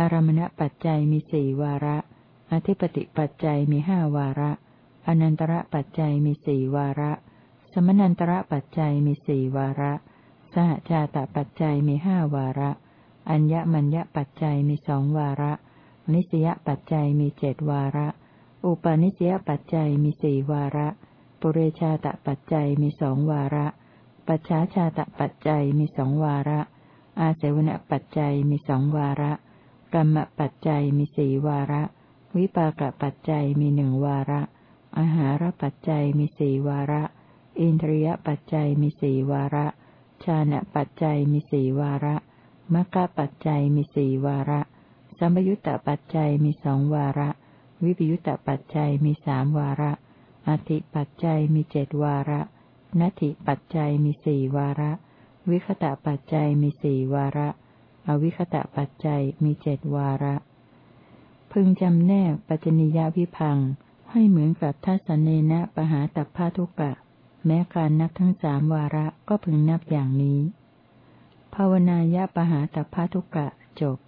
อารมณปัจจัยมีสี่วาระ อธิปติปัจจัยมีห้าวาระ อนันตระปัจจัยมีสี่วาระ สมนันตระปัจจัยมีสี่วาระ สหชาตปัจจัยมีห้าวาระ อัญญมัญญปัจจัยมีสองวาระ นิสยปัจจัยมีเจดวาระ อุปนิสยปัจจัยมีสี่วาระ ปุเรชาตปัจจัยมีสองวาระ ปัจฉาชาตปัจจัยมีสองวาระ อาเสวนปัจจัยมีสองวาระ กรรมปัจจัยมีสี่วาระ วิปากปัจจัยมีหนึ่งวาระ อาหารปัจจัยมีสี่วาระ อินทรียปัจจัยมีสี่วาระ ชาณะปัจจัยมีสี่วาระมรรคปัจจัยมีสี่วาระ สัมยุตตปัจจัยมีสองวาระ วิปยุตตปัจจัยมีสามวาระ อธิปัจจัยมีเจดวาระนัตถิปัจจัยมีสี่วาระ วิคตะปัจจัยมีสี่วาระ อวิคตะปัจจัยมีเจ็ดวาระ พึงจำแนกปัจจนิยวิพังให้เหมือนกับทัศเนนะปหาตัพพาทุกะ แม้การนับทั้งสามวาระก็พึงนับอย่างนี้ ภาวนายะปหาตัพพทุกะจบ